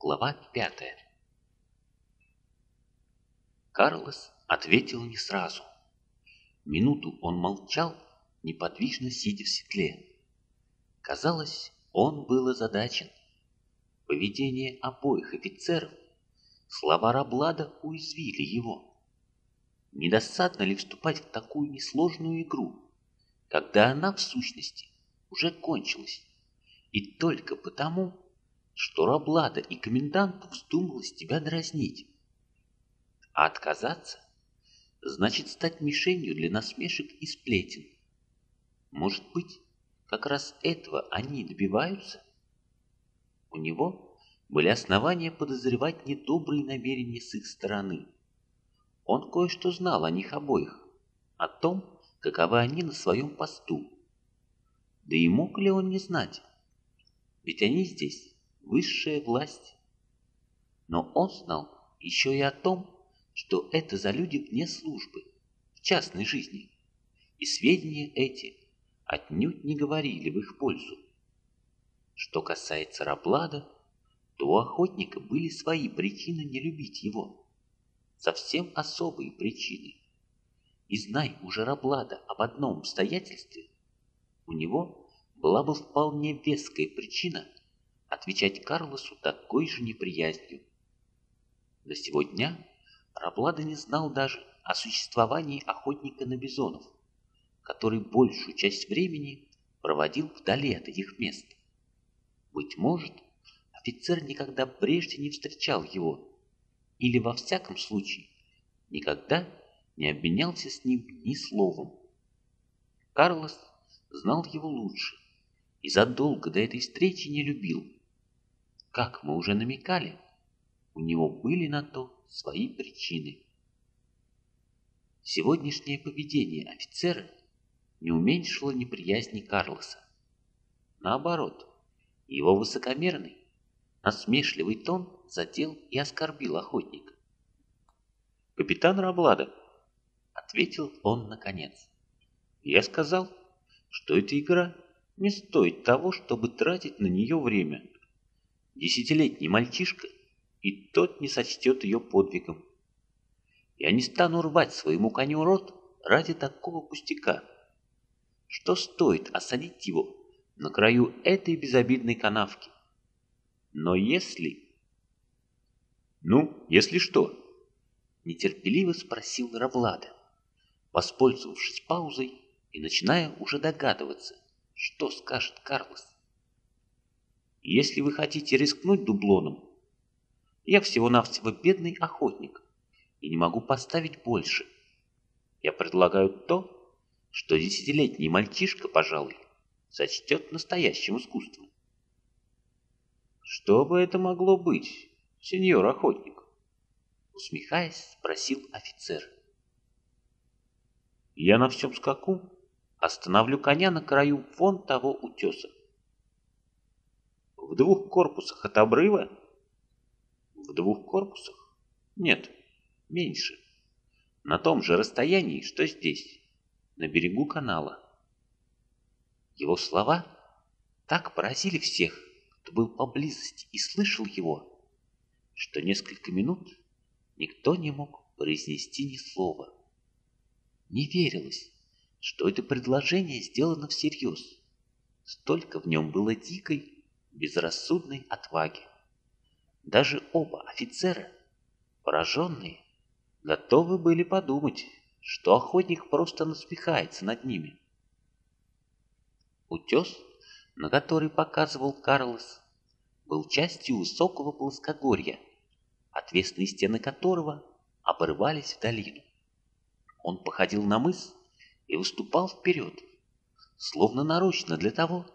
Глава пятая Карлос ответил не сразу. Минуту он молчал, неподвижно сидя в седле. Казалось, он был озадачен. Поведение обоих офицеров, слова Раблада уязвили его. Недосадно ли вступать в такую несложную игру, когда она, в сущности, уже кончилась, и только потому, что Раблада и коменданту вздумалось тебя дразнить? А отказаться значит стать мишенью для насмешек и сплетен. Может быть, как раз этого они добиваются? У него были основания подозревать недобрые намерения с их стороны. Он кое-что знал о них обоих, о том, каковы они на своем посту. Да и мог ли он не знать? Ведь они здесь высшая власть. Но он знал еще и о том, что это за люди вне службы, в частной жизни. И сведения эти отнюдь не говорили в их пользу. Что касается Раблада, то у охотника были свои причины не любить его. Совсем особые причины. И знай уже Раблада об одном обстоятельстве, у него была бы вполне веская причина отвечать Карлосу такой же неприязнью. До сего дня Раблада не знал даже о существовании охотника на бизонов, который большую часть времени проводил вдали от этих мест. Быть может, офицер никогда прежде не встречал его, или во всяком случае никогда не обменялся с ним ни словом. Карлос знал его лучше и задолго до этой встречи не любил. Как мы уже намекали, у него были на то свои причины. Сегодняшнее поведение офицера не уменьшило неприязни Карлоса. Наоборот, его высокомерный, насмешливый тон задел и оскорбил охотника. «Капитан Раблада», — ответил он наконец, — «я сказал, что эта игра не стоит того, чтобы тратить на нее время. Десятилетний мальчишка и тот не сочтет ее подвигом. Я не стану рвать своему коню рот ради такого пустяка. Что стоит осадить его на краю этой безобидной канавки? Но если... Ну, если что? Нетерпеливо спросил Равлада, воспользовавшись паузой и начиная уже догадываться, что скажет Карлос. Если вы хотите рискнуть дублоном, я всего-навсего бедный охотник и не могу поставить больше. Я предлагаю то, что десятилетний мальчишка, пожалуй, сочтет настоящим искусством. Что бы это могло быть, сеньор охотник? Усмехаясь, спросил офицер. Я на всем скаку остановлю коня на краю вон того утеса. В двух корпусах от обрыва в двух корпусах? Нет, меньше. На том же расстоянии, что здесь, на берегу канала. Его слова так поразили всех, кто был поблизости и слышал его, что несколько минут никто не мог произнести ни слова. Не верилось, что это предложение сделано всерьез. Столько в нем было дикой, безрассудной отваги. Даже оба офицера, пораженные, готовы были подумать, что охотник просто насмехается над ними. Утес, на который показывал Карлос, был частью высокого плоскогорья, отвесные стены которого обрывались в долину. Он походил на мыс и выступал вперед, словно нарочно для того,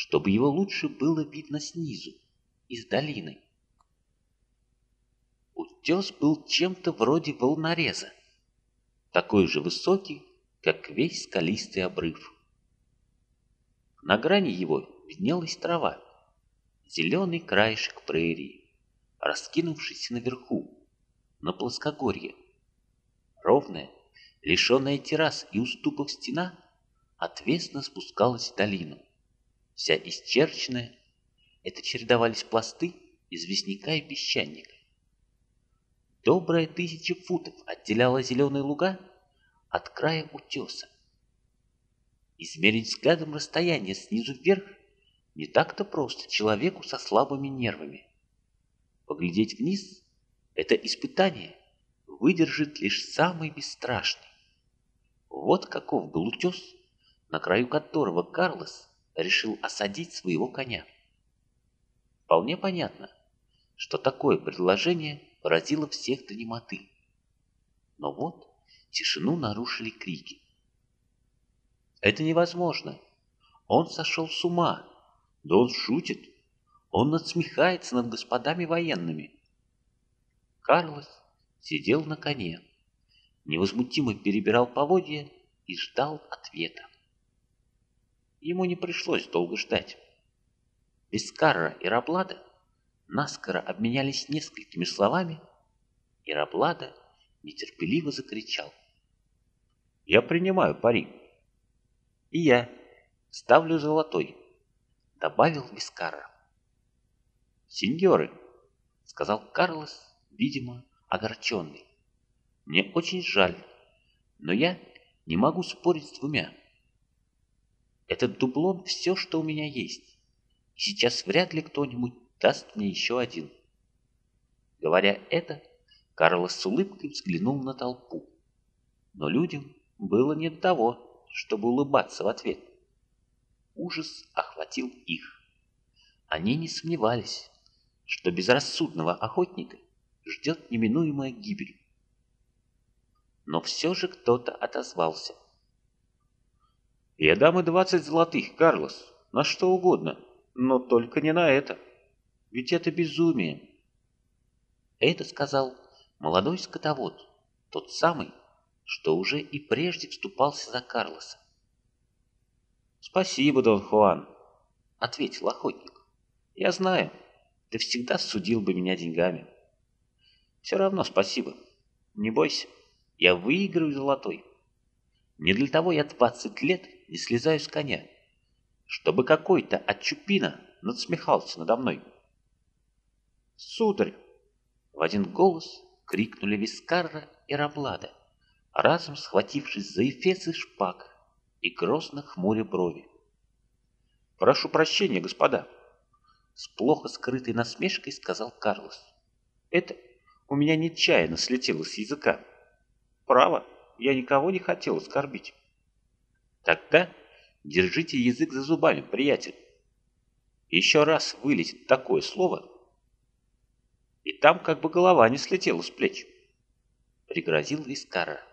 чтобы его лучше было видно снизу, из долины. Утес был чем-то вроде волнореза, такой же высокий, как весь скалистый обрыв. На грани его виднелась трава, зеленый краешек прерии, раскинувшийся наверху, на плоскогорье. Ровная, лишенная террас и уступов стена, отвесно спускалась в долину. Вся исчерченная, это чередовались пласты известняка и песчаника. Добрая тысяча футов отделяла зеленые луга от края утеса. Измерить взглядом расстояние снизу вверх не так-то просто человеку со слабыми нервами. Поглядеть вниз — это испытание выдержит лишь самый бесстрашный. Вот каков был утес, на краю которого Карлос решил осадить своего коня. Вполне понятно, что такое предложение поразило всех до немоты. Но вот тишину нарушили крики. Это невозможно. Он сошел с ума. Да он шутит. Он надсмехается над господами военными. Карлос сидел на коне, невозмутимо перебирал поводья и ждал ответа. Ему не пришлось долго ждать. Бескарра и Раблада наскоро обменялись несколькими словами, и Раблада нетерпеливо закричал. «Я принимаю пари!» «И я ставлю золотой», — добавил Бескарра. «Сеньоры», — сказал Карлос, видимо, огорченный, — «мне очень жаль, но я не могу спорить с двумя. Этот дублон — все, что у меня есть, и сейчас вряд ли кто-нибудь даст мне еще один». Говоря это, Карлос с улыбкой взглянул на толпу. Но людям было не до того, чтобы улыбаться в ответ. Ужас охватил их. Они не сомневались, что безрассудного охотника ждет неминуемая гибель. Но все же кто-то отозвался. «Я дам и двадцать золотых, Карлос, на что угодно, но только не на это. Ведь это безумие». Это сказал молодой скотовод, тот самый, что уже и прежде вступался за Карлоса. «Спасибо, Дон Хуан», — ответил охотник. «Я знаю, ты всегда судил бы меня деньгами». «Все равно спасибо. Не бойся, я выиграю золотой. Не для того я двадцать лет не слезаю с коня, чтобы какой-то отчупина надсмехался надо мной». «Сударь!» — в один голос крикнули Вискарра и Равлада, разом схватившись за эфес и шпаг и грозно хмуря брови. «Прошу прощения, господа!» С плохо скрытой насмешкой сказал Карлос. «Это у меня нечаянно слетело с языка. Право, я никого не хотел оскорбить». «Тогда держите язык за зубами, приятель. Еще раз вылетит такое слово, и там как бы голова не слетела с плеч. Пригрозил Вискара.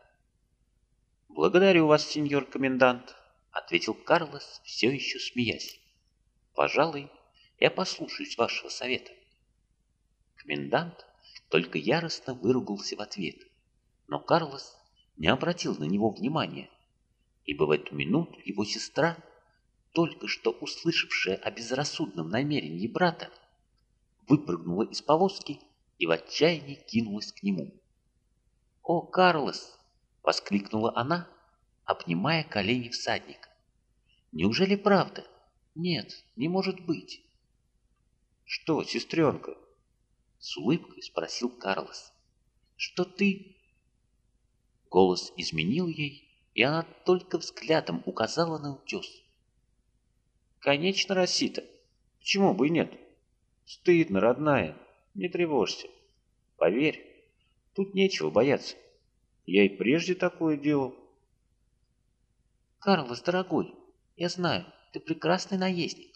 «Благодарю вас, сеньор комендант», — ответил Карлос, все еще смеясь. «Пожалуй, я послушаюсь вашего совета». Комендант только яростно выругался в ответ, но Карлос не обратил на него внимания, ибо в эту минуту его сестра, только что услышавшая о безрассудном намерении брата, выпрыгнула из повозки и в отчаянии кинулась к нему. «О, Карлос!» — воскликнула она, обнимая колени всадника. «Неужели правда? Нет, не может быть!» «Что, сестренка?» — с улыбкой спросил Карлос. «Что ты...» Голос изменил ей, и она только взглядом указала на утес. «Конечно, Росита. Почему бы и нет?» Стыдно, родная, не тревожься. Поверь, тут нечего бояться. Я и прежде такое делал. Карлос, дорогой, я знаю, ты прекрасный наездник.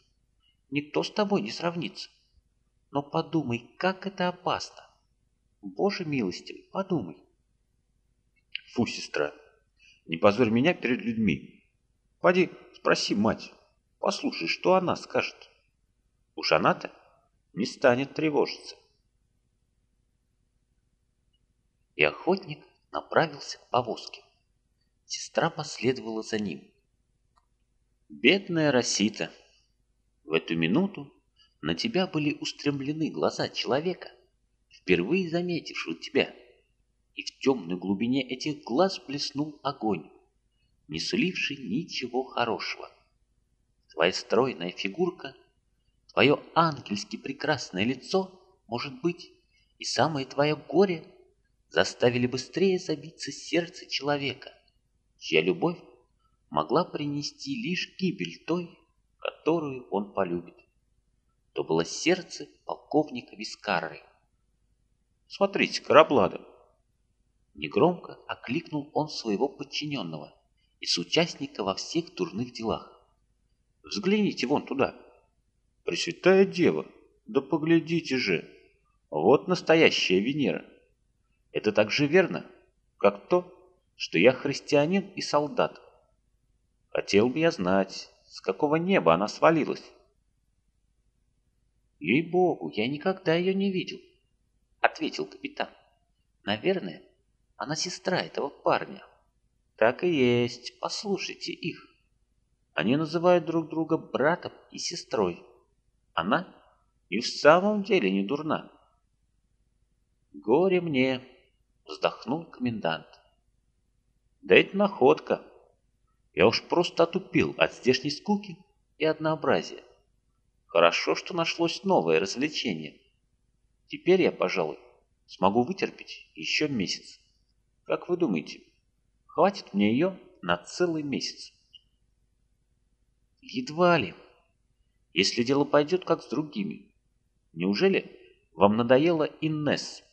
Никто с тобой не сравнится. Но подумай, как это опасно. Боже милостивый, подумай. Фу, сестра, не позорь меня перед людьми. Пойди спроси мать, послушай, что она скажет. Уж она-то не станет тревожиться. И охотник направился к повозке. Сестра последовала за ним. Бедная Росита, в эту минуту на тебя были устремлены глаза человека, впервые заметившего тебя, и в темной глубине этих глаз блеснул огонь, не суливший ничего хорошего. Твоя стройная фигурка — Твое ангельски прекрасное лицо может быть, и самое твое горе заставили быстрее забиться сердце человека, чья любовь могла принести лишь гибель той, которую он полюбит. То было сердце полковника Вискары. «Смотрите, кораблада!» Негромко окликнул он своего подчиненного и соучастника во всех дурных делах. «Взгляните вон туда!» «Пресвятая Дева! Да поглядите же! Вот настоящая Венера!» Это так же верно, как то, что я христианин и солдат. Хотел бы я знать, с какого неба она свалилась. «Ей-богу, я никогда ее не видел», — ответил капитан. «Наверное, она сестра этого парня». «Так и есть, послушайте их. Они называют друг друга братом и сестрой. Она и в самом деле не дурна». «Горе мне», вздохнул комендант. Да это находка. Я уж просто отупил от здешней скуки и однообразия. Хорошо, что нашлось новое развлечение. Теперь я, пожалуй, смогу вытерпеть еще месяц. Как вы думаете, хватит мне ее на целый месяц? Едва ли. Если дело пойдет как с другими. Неужели вам надоела Иннес?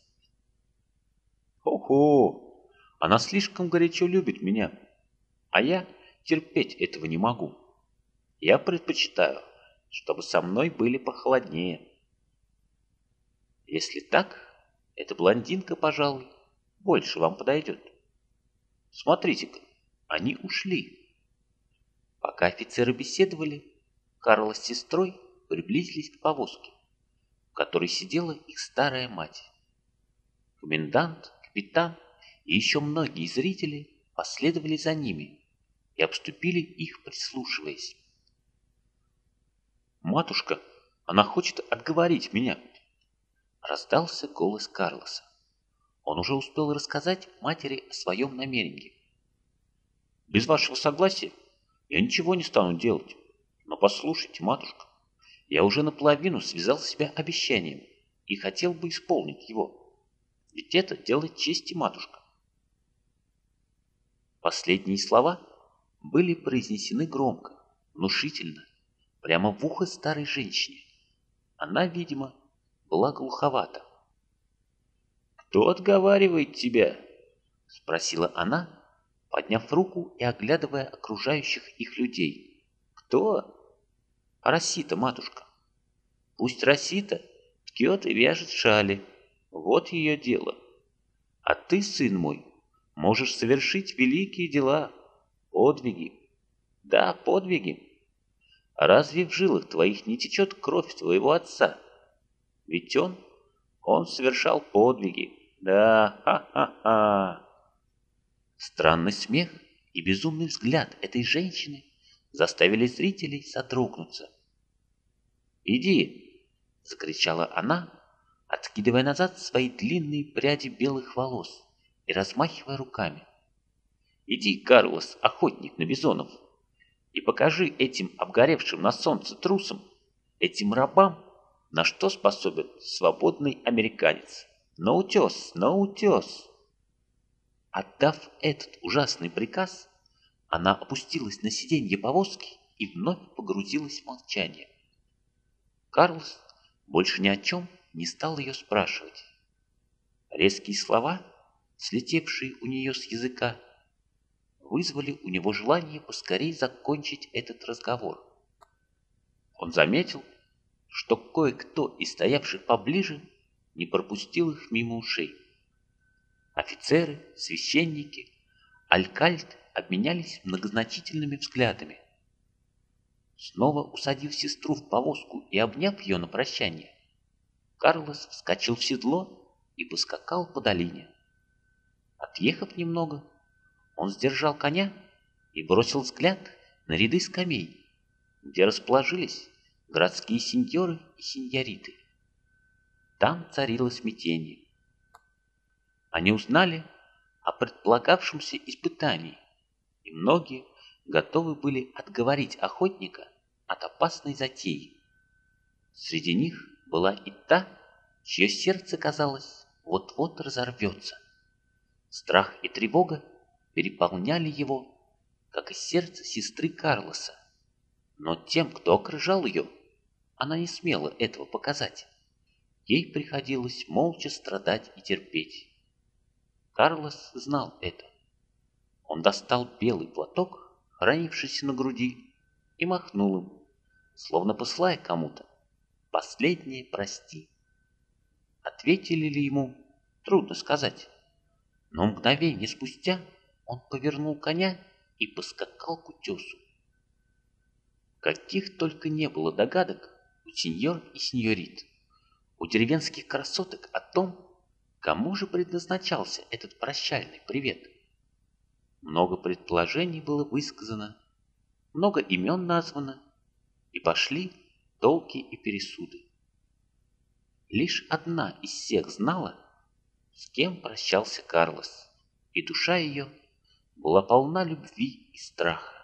Хо-хо, она слишком горячо любит меня, а я терпеть этого не могу. Я предпочитаю, чтобы со мной были похолоднее. Если так, эта блондинка, пожалуй, больше вам подойдет. Смотрите-ка, они ушли. Пока офицеры беседовали, Карла с сестрой приблизились к повозке, в которой сидела их старая мать. Комендант капитан и еще многие зрители последовали за ними и обступили их, прислушиваясь. «Матушка, она хочет отговорить меня!» Раздался голос Карлоса. Он уже успел рассказать матери о своем намерении. «Без вашего согласия я ничего не стану делать. Но послушайте, матушка, я уже наполовину связал себя обещанием и хотел бы исполнить его. Ведь это делает чести матушка. Последние слова были произнесены громко, внушительно, прямо в ухо старой женщине. Она, видимо, была глуховата. «Кто отговаривает тебя?» — спросила она, подняв руку и оглядывая окружающих их людей. «Кто?» «Росита, матушка. Пусть Росита ткет и вяжет шали, вот ее дело. А ты, сын мой, можешь совершить великие дела, подвиги. Да, подвиги. А разве в жилах твоих не течет кровь твоего отца? Ведь он, он совершал подвиги. Да, ха-ха-ха. Странный смех и безумный взгляд этой женщины заставили зрителей содрогнуться. «Иди!» — закричала она, откидывая назад свои длинные пряди белых волос и размахивая руками. «Иди, Карлос, охотник на бизонов, и покажи этим обгоревшим на солнце трусам, этим рабам, на что способен свободный американец. На утес, на утес!» Отдав этот ужасный приказ, она опустилась на сиденье повозки и вновь погрузилась в молчание. Карлос больше ни о чем не стал ее спрашивать. Резкие слова, слетевшие у нее с языка, вызвали у него желание поскорей закончить этот разговор. Он заметил, что кое-кто из стоявших поближе не пропустил их мимо ушей. Офицеры, священники, алькальд обменялись многозначительными взглядами. Снова усадив сестру в повозку и обняв ее на прощание, Карлос вскочил в седло и поскакал по долине. Отъехав немного, он сдержал коня и бросил взгляд на ряды скамей, где расположились городские сеньоры и сеньориты. Там царило смятение. Они узнали о предполагавшемся испытании, и многие готовы были отговорить охотника от опасной затеи. Среди них была и та, чье сердце, казалось, вот-вот разорвется. Страх и тревога переполняли его, как и сердце сестры Карлоса. Но тем, кто окружал ее, она не смела этого показать. Ей приходилось молча страдать и терпеть. Карлос знал это. Он достал белый платок, хранившийся на груди, и махнул им, словно посылая кому-то. Последнее прости. Ответили ли ему, трудно сказать. Но мгновение спустя он повернул коня и поскакал к утесу. Каких только не было догадок у сеньор и сеньорит, у деревенских красоток о том, кому же предназначался этот прощальный привет. Много предположений было высказано, много имен названо, и пошли толки и пересуды. Лишь одна из всех знала, с кем прощался Карлос, и душа ее была полна любви и страха.